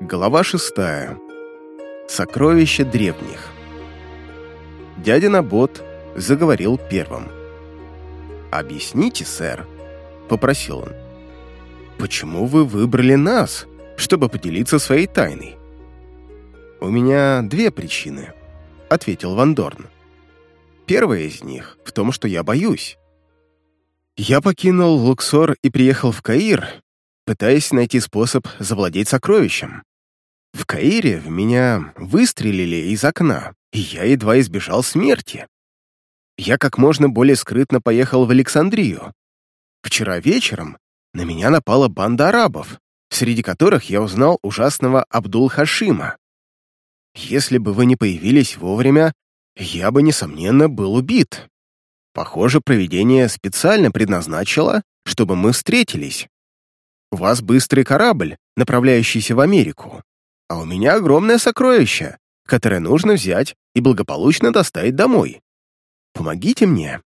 Глава шестая. Сокровища древних. Дядя Набот заговорил первым. «Объясните, сэр», — попросил он, — «почему вы выбрали нас, чтобы поделиться своей тайной?» «У меня две причины», — ответил Ван Дорн. «Первая из них в том, что я боюсь. Я покинул Луксор и приехал в Каир, пытаясь найти способ завладеть сокровищем. В Каире в меня выстрелили из окна, и я едва избежал смерти. Я как можно более скрытно поехал в Александрию. Вчера вечером на меня напала банда арабов, среди которых я узнал ужасного Абдул-Хашима. Если бы вы не появились вовремя, я бы, несомненно, был убит. Похоже, провидение специально предназначило, чтобы мы встретились. У вас быстрый корабль, направляющийся в Америку а у меня огромное сокровище, которое нужно взять и благополучно доставить домой. Помогите мне,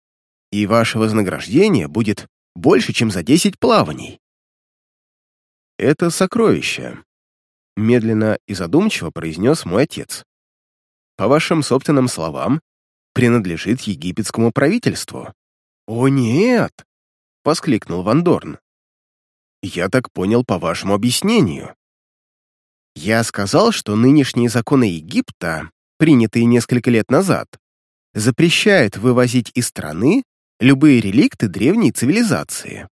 и ваше вознаграждение будет больше, чем за 10 плаваний. Это сокровище, медленно и задумчиво произнес мой отец. По вашим собственным словам, принадлежит египетскому правительству. «О, нет!» — воскликнул Ван Дорн. «Я так понял по вашему объяснению. Я сказал, что нынешние законы Египта, принятые несколько лет назад, запрещают вывозить из страны любые реликты древней цивилизации.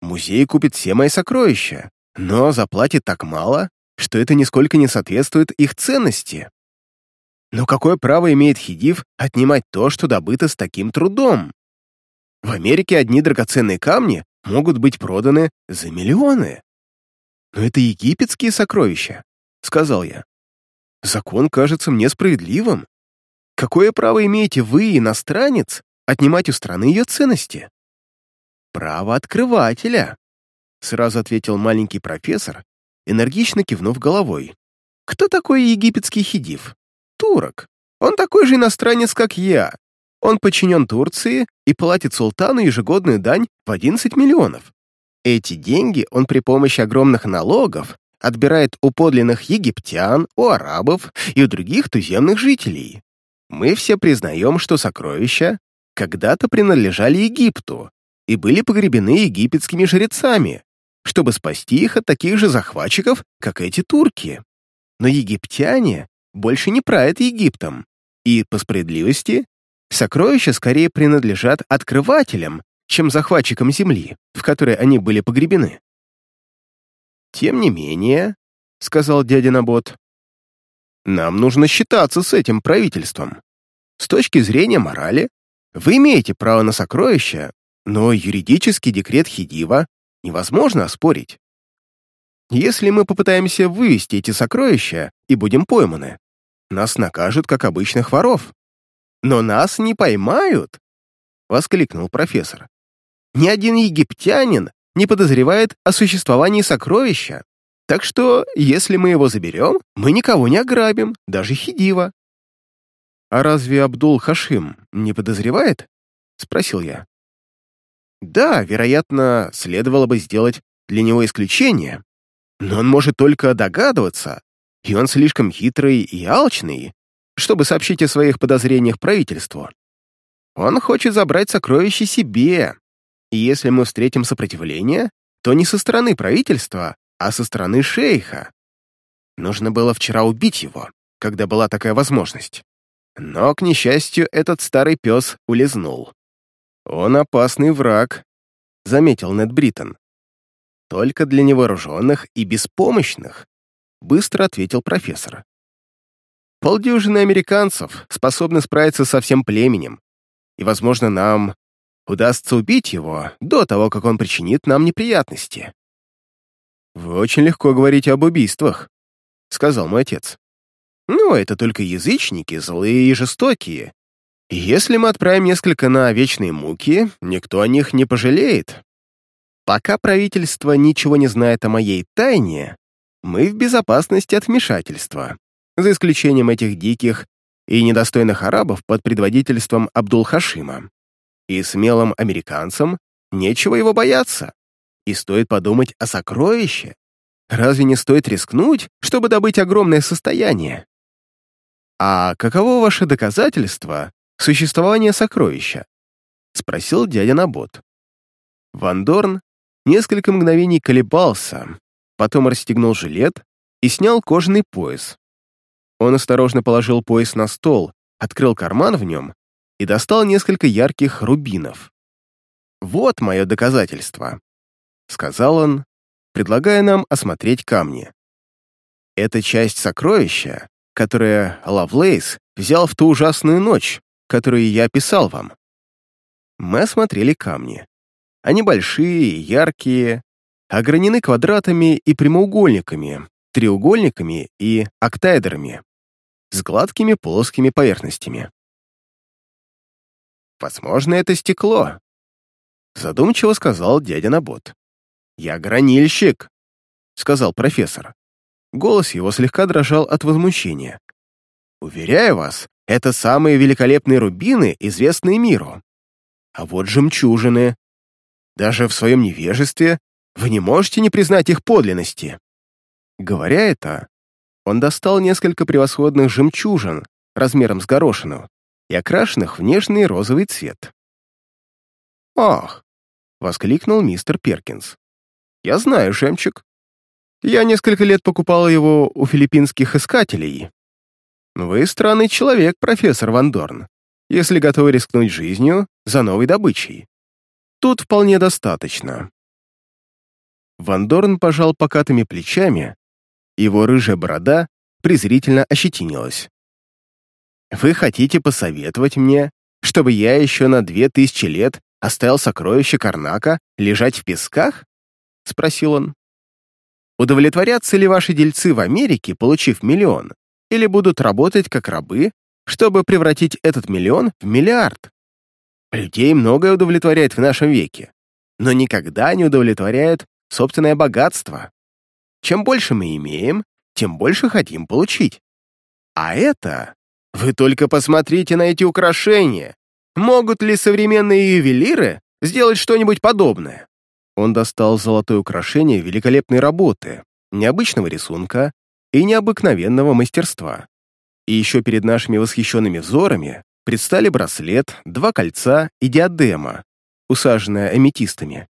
Музей купит все мои сокровища, но заплатит так мало, что это нисколько не соответствует их ценности. Но какое право имеет Хидив отнимать то, что добыто с таким трудом? В Америке одни драгоценные камни могут быть проданы за миллионы. «Но это египетские сокровища», — сказал я. «Закон кажется мне справедливым. Какое право имеете вы, иностранец, отнимать у страны ее ценности?» «Право открывателя», — сразу ответил маленький профессор, энергично кивнув головой. «Кто такой египетский хидив? Турок. Он такой же иностранец, как я. Он подчинен Турции и платит султану ежегодную дань в 11 миллионов. Эти деньги он при помощи огромных налогов отбирает у подлинных египтян, у арабов и у других туземных жителей. Мы все признаем, что сокровища когда-то принадлежали Египту и были погребены египетскими жрецами, чтобы спасти их от таких же захватчиков, как эти турки. Но египтяне больше не правят Египтом, и, по справедливости, сокровища скорее принадлежат открывателям, чем захватчикам земли, в которой они были погребены. «Тем не менее», — сказал дядя Набот, «нам нужно считаться с этим правительством. С точки зрения морали, вы имеете право на сокровища, но юридический декрет Хидива невозможно оспорить. Если мы попытаемся вывести эти сокровища и будем пойманы, нас накажут, как обычных воров. Но нас не поймают!» — воскликнул профессор. Ни один египтянин не подозревает о существовании сокровища. Так что, если мы его заберем, мы никого не ограбим, даже Хидива. «А разве Абдул-Хашим не подозревает?» — спросил я. «Да, вероятно, следовало бы сделать для него исключение, но он может только догадываться, и он слишком хитрый и алчный, чтобы сообщить о своих подозрениях правительству. Он хочет забрать сокровища себе, и если мы встретим сопротивление, то не со стороны правительства, а со стороны шейха. Нужно было вчера убить его, когда была такая возможность. Но, к несчастью, этот старый пес улизнул. «Он опасный враг», — заметил Нед Бриттон. «Только для невооруженных и беспомощных», — быстро ответил профессор. «Полдюжины американцев способны справиться со всем племенем, и, возможно, нам удастся убить его до того, как он причинит нам неприятности. «Вы очень легко говорите об убийствах», — сказал мой отец. «Ну, это только язычники, злые и жестокие. Если мы отправим несколько на вечные муки, никто о них не пожалеет. Пока правительство ничего не знает о моей тайне, мы в безопасности от вмешательства, за исключением этих диких и недостойных арабов под предводительством Абдул-Хашима. И смелым американцам нечего его бояться. И стоит подумать о сокровище, разве не стоит рискнуть, чтобы добыть огромное состояние? А каково ваше доказательство существования сокровища? Спросил дядя Набот. Ван Дорн несколько мгновений колебался, потом расстегнул жилет и снял кожаный пояс. Он осторожно положил пояс на стол, открыл карман в нем и достал несколько ярких рубинов. «Вот мое доказательство», — сказал он, предлагая нам осмотреть камни. Это часть сокровища, которое Лавлейс взял в ту ужасную ночь, которую я описал вам. Мы осмотрели камни. Они большие, яркие, огранены квадратами и прямоугольниками, треугольниками и октаэдрами, с гладкими плоскими поверхностями. «Возможно, это стекло», — задумчиво сказал дядя Набот. «Я гранильщик», — сказал профессор. Голос его слегка дрожал от возмущения. «Уверяю вас, это самые великолепные рубины, известные миру. А вот жемчужины. Даже в своем невежестве вы не можете не признать их подлинности». Говоря это, он достал несколько превосходных жемчужин размером с горошину и окрашенных в нежный розовый цвет. «Ах!» — воскликнул мистер Перкинс. Я знаю жемчуг. Я несколько лет покупал его у филиппинских искателей. Вы странный человек, профессор Ван Дорн, если готовы рискнуть жизнью за новой добычей. Тут вполне достаточно. Ван Дорн пожал покатыми плечами, его рыжая борода презрительно ощетинилась. «Вы хотите посоветовать мне, чтобы я еще на две тысячи лет оставил сокровище Карнака лежать в песках? — спросил он. «Удовлетворятся ли ваши дельцы в Америке, получив миллион, или будут работать как рабы, чтобы превратить этот миллион в миллиард? Людей многое удовлетворяет в нашем веке, но никогда не удовлетворяет собственное богатство. Чем больше мы имеем, тем больше хотим получить. А это... Вы только посмотрите на эти украшения. Могут ли современные ювелиры сделать что-нибудь подобное? Он достал золотое украшение великолепной работы, необычного рисунка и необыкновенного мастерства. И еще перед нашими восхищенными взорами предстали браслет, два кольца и диадема, усаженная аметистами.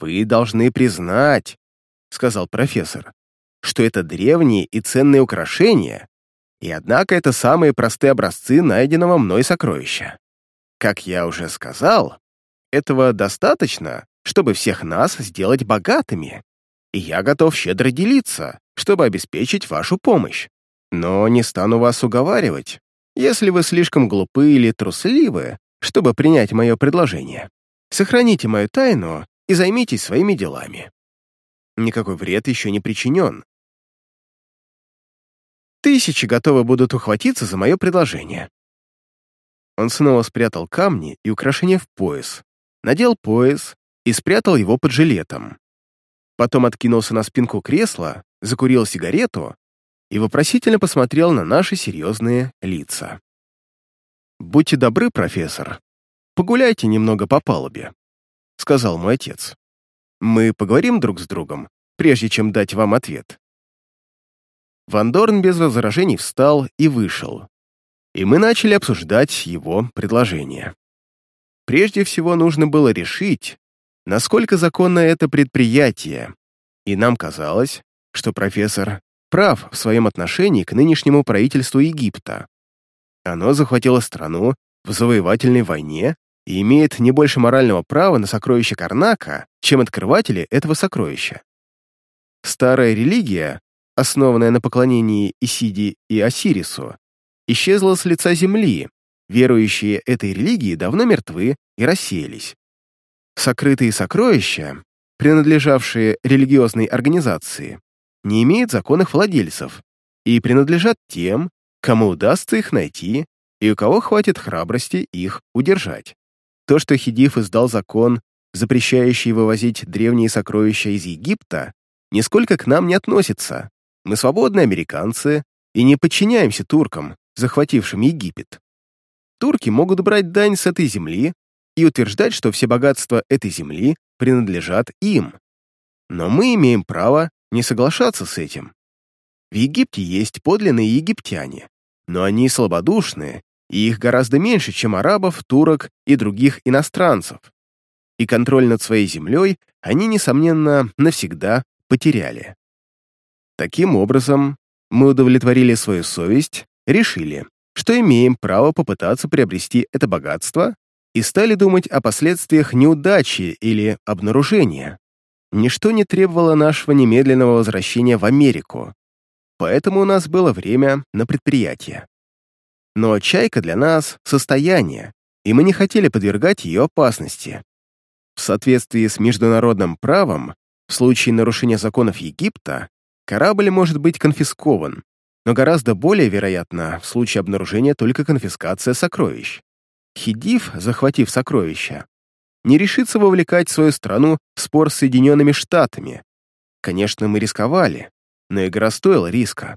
«Вы должны признать», — сказал профессор, «что это древние и ценные украшения, и однако это самые простые образцы найденного мной сокровища. Как я уже сказал, этого достаточно, чтобы всех нас сделать богатыми, и я готов щедро делиться, чтобы обеспечить вашу помощь. Но не стану вас уговаривать, если вы слишком глупы или трусливы, чтобы принять мое предложение. Сохраните мою тайну и займитесь своими делами. Никакой вред еще не причинен. Тысячи готовы будут ухватиться за мое предложение. Он снова спрятал камни и украшения в пояс, надел пояс и спрятал его под жилетом. Потом откинулся на спинку кресла, закурил сигарету и вопросительно посмотрел на наши серьезные лица. «Будьте добры, профессор, погуляйте немного по палубе», — сказал мой отец. «Мы поговорим друг с другом, прежде чем дать вам ответ». Ван Дорн без возражений встал и вышел, и мы начали обсуждать его предложение. Прежде всего нужно было решить, насколько законно это предприятие, и нам казалось, что профессор прав в своем отношении к нынешнему правительству Египта. Оно захватило страну в завоевательной войне и имеет не больше морального права на сокровище Карнака, чем открыватели этого сокровища. Старая религия, основанная на поклонении Исиди и Осирису, исчезла с лица земли, верующие этой религии давно мертвы и рассеялись. Сокрытые сокровища, принадлежавшие религиозной организации, не имеют законных владельцев и принадлежат тем, кому удастся их найти и у кого хватит храбрости их удержать. То, что Хидив издал закон, запрещающий вывозить древние сокровища из Египта, нисколько к нам не относится. Мы свободные американцы и не подчиняемся туркам, захватившим Египет. Турки могут брать дань с этой земли и утверждать, что все богатства этой земли принадлежат им. Но мы имеем право не соглашаться с этим. В Египте есть подлинные египтяне, но они слабодушные, и их гораздо меньше, чем арабов, турок и других иностранцев. И контроль над своей землей они, несомненно, навсегда потеряли. Таким образом, мы удовлетворили свою совесть, решили, что имеем право попытаться приобрести это богатство и стали думать о последствиях неудачи или обнаружения. Ничто не требовало нашего немедленного возвращения в Америку, поэтому у нас было время на предприятие. Но чайка для нас — состояние, и мы не хотели подвергать ее опасности. В соответствии с международным правом, в случае нарушения законов Египта, корабль может быть конфискован, но гораздо более вероятно в случае обнаружения только конфискация сокровищ. Хидив, захватив сокровища, не решится вовлекать свою страну в спор с Соединенными Штатами. Конечно, мы рисковали, но игра стоила риска,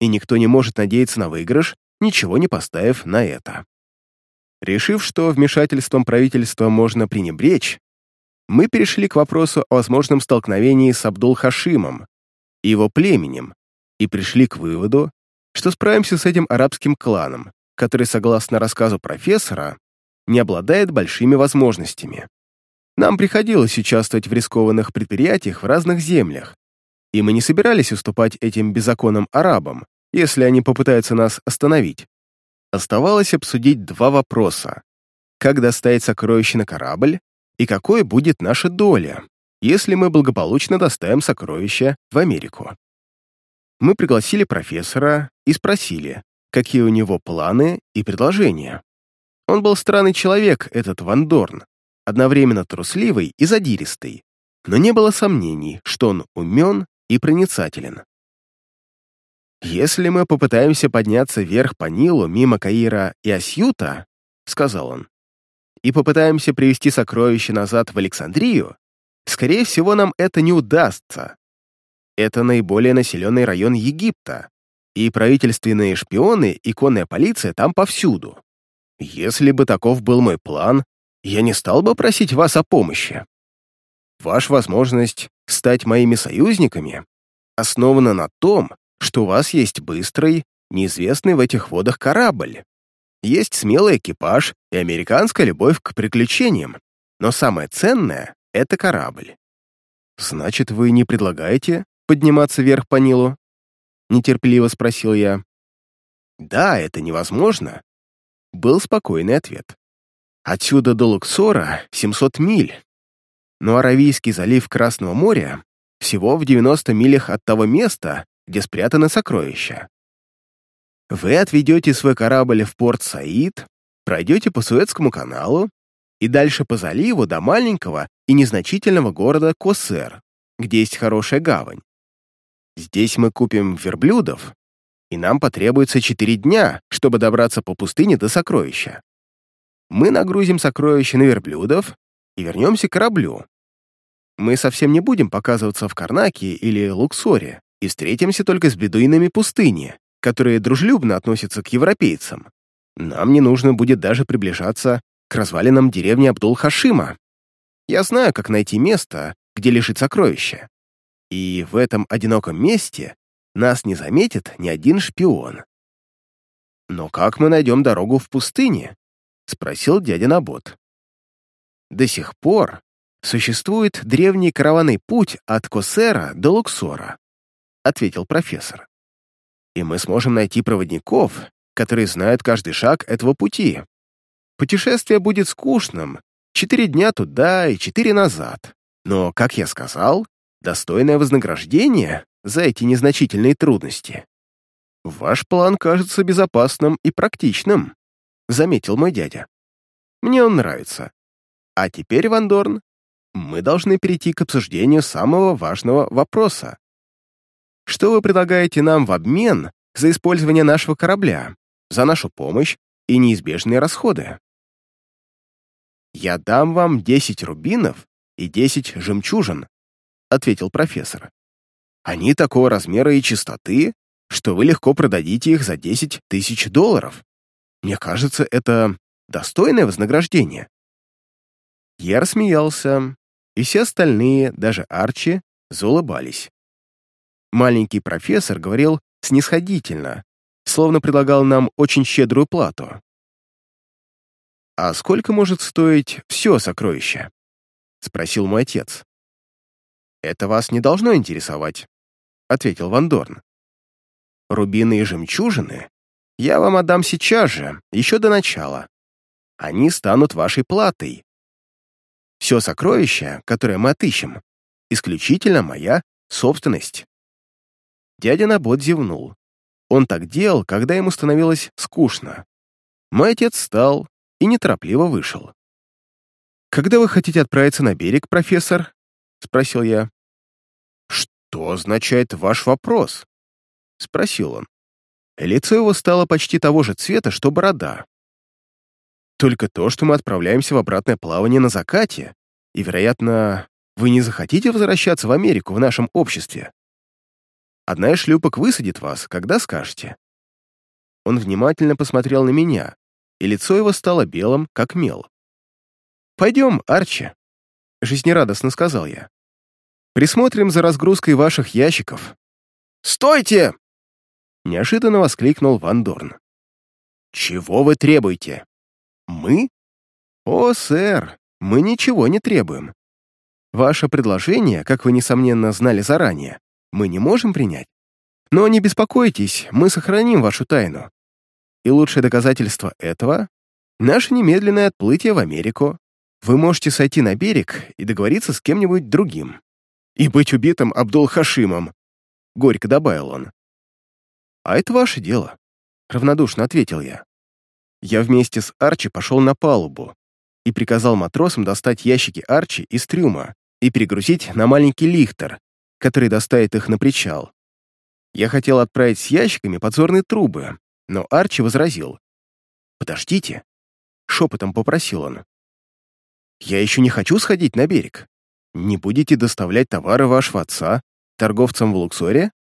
и никто не может надеяться на выигрыш, ничего не поставив на это. Решив, что вмешательством правительства можно пренебречь, мы перешли к вопросу о возможном столкновении с Абдул-Хашимом и его племенем и пришли к выводу, что справимся с этим арабским кланом, который, согласно рассказу профессора, не обладает большими возможностями. Нам приходилось участвовать в рискованных предприятиях в разных землях, и мы не собирались уступать этим беззаконным арабам, если они попытаются нас остановить. Оставалось обсудить два вопроса. Как доставить сокровища на корабль и какой будет наша доля, если мы благополучно доставим сокровища в Америку. Мы пригласили профессора и спросили, какие у него планы и предложения. Он был странный человек, этот Ван Дорн, одновременно трусливый и задиристый, но не было сомнений, что он умен и проницателен. «Если мы попытаемся подняться вверх по Нилу мимо Каира и Асьюта, — сказал он, — и попытаемся привести сокровища назад в Александрию, скорее всего, нам это не удастся. Это наиболее населенный район Египта, и правительственные шпионы и конная полиция там повсюду. Если бы таков был мой план, я не стал бы просить вас о помощи. Ваша возможность стать моими союзниками основана на том, что у вас есть быстрый, неизвестный в этих водах корабль. Есть смелый экипаж и американская любовь к приключениям. Но самое ценное — это корабль. Значит, вы не предлагаете подниматься вверх по Нилу? Нетерпеливо спросил я. Да, это невозможно. Был спокойный ответ. Отсюда до Луксора 700 миль. Но Аравийский залив Красного моря всего в 90 милях от того места, где спрятаны сокровища. Вы отведете свой корабль в порт Саид, пройдете по Суэцкому каналу и дальше по заливу до маленького и незначительного города Косер, где есть хорошая гавань. Здесь мы купим верблюдов, и нам потребуется четыре дня, чтобы добраться по пустыне до сокровища. Мы нагрузим сокровища на верблюдов и вернемся к кораблю. Мы совсем не будем показываться в Карнаке или Луксоре, и встретимся только с бедуинами пустыни, которые дружелюбно относятся к европейцам. Нам не нужно будет даже приближаться к развалинам деревни Абдул-Хашима. Я знаю, как найти место, где лежит сокровище. И в этом одиноком месте нас не заметит ни один шпион. «Но как мы найдем дорогу в пустыне?» — спросил дядя Набот. До сих пор существует древний караванный путь от Косера до Луксора. — ответил профессор. «И мы сможем найти проводников, которые знают каждый шаг этого пути. Путешествие будет скучным, четыре дня туда и четыре назад. Но, как я сказал, достойное вознаграждение за эти незначительные трудности. Ваш план кажется безопасным и практичным», — заметил мой дядя. «Мне он нравится. А теперь, Вандорн, мы должны перейти к обсуждению самого важного вопроса. Что вы предлагаете нам в обмен за использование нашего корабля, за нашу помощь и неизбежные расходы? «Я дам вам 10 рубинов и 10 жемчужин», — ответил профессор. «Они такого размера и чистоты, что вы легко продадите их за 10 тысяч долларов. Мне кажется, это достойное вознаграждение». Я рассмеялся, и все остальные, даже Арчи, заулыбались. Маленький профессор говорил снисходительно, словно предлагал нам очень щедрую плату. «А сколько может стоить все сокровище?» — спросил мой отец. «Это вас не должно интересовать», — ответил Ван Дорн. «Рубины и жемчужины я вам отдам сейчас же, еще до начала. Они станут вашей платой. Все сокровище, которое мы отыщем, исключительно моя собственность». Дядя Набот зевнул. Он так делал, когда ему становилось скучно. Мой отец встал и неторопливо вышел. «Когда вы хотите отправиться на берег, профессор?» — спросил я. «Что означает ваш вопрос?» — спросил он. Лицо его стало почти того же цвета, что борода. «Только то, что мы отправляемся в обратное плавание на закате, и, вероятно, вы не захотите возвращаться в Америку в нашем обществе. Одна из шлюпок высадит вас, когда скажете». Он внимательно посмотрел на меня, и лицо его стало белым, как мел. «Пойдем, Арчи», — жизнерадостно сказал я. «Присмотрим за разгрузкой ваших ящиков». «Стойте!» — неожиданно воскликнул Ван Дорн. «Чего вы требуете? Мы? О, сэр, мы ничего не требуем. Ваше предложение, как вы, несомненно, знали заранее, мы не можем принять. Но не беспокойтесь, мы сохраним вашу тайну. И лучшее доказательство этого — наше немедленное отплытие в Америку вы можете сойти на берег и договориться с кем-нибудь другим. И быть убитым Абдул-Хашимом», — горько добавил он. «А это ваше дело», — равнодушно ответил я. Я вместе с Арчи пошел на палубу и приказал матросам достать ящики Арчи из трюма и перегрузить на маленький лихтер, который доставит их на причал. Я хотел отправить с ящиками подзорные трубы, но Арчи возразил. «Подождите», — шепотом попросил он. Я еще не хочу сходить на берег. Не будете доставлять товары вашего отца торговцам в Луксоре?»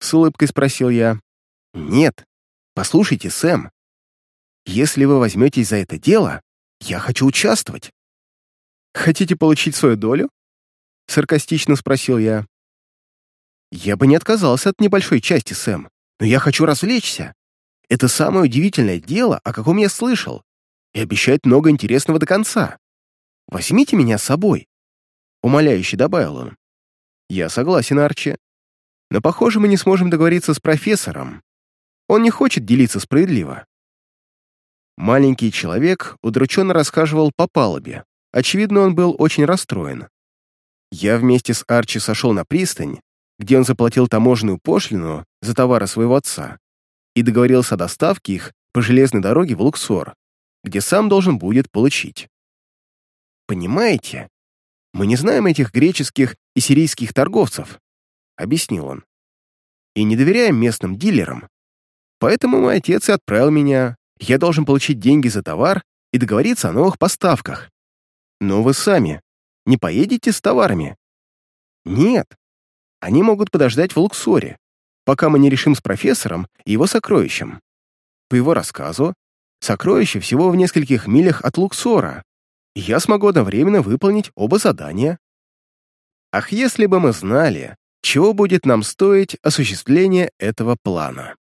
С улыбкой спросил я. «Нет. Послушайте, Сэм. Если вы возьметесь за это дело, я хочу участвовать». «Хотите получить свою долю?» Саркастично спросил я. «Я бы не отказался от небольшой части, Сэм, но я хочу развлечься. Это самое удивительное дело, о каком я слышал, и обещает много интересного до конца. Возьмите меня с собой!» Умоляюще добавил он. «Я согласен, Арчи. Но, похоже, мы не сможем договориться с профессором. Он не хочет делиться справедливо». Маленький человек удрученно расхаживал по палубе. Очевидно, он был очень расстроен. Я вместе с Арчи сошел на пристань, где он заплатил таможенную пошлину за товары своего отца и договорился о доставке их по железной дороге в Луксор, где сам должен будет получить. «Понимаете, мы не знаем этих греческих и сирийских торговцев», — объяснил он. «И не доверяем местным дилерам. Поэтому мой отец и отправил меня. Я должен получить деньги за товар и договориться о новых поставках. Но вы сами не поедете с товарами?» «Нет. Они могут подождать в Луксоре, пока мы не решим с профессором и его сокровищем. По его рассказу, сокровище всего в нескольких милях от Луксора, я смогу одновременно выполнить оба задания. Ах, если бы мы знали, чего будет нам стоить осуществление этого плана.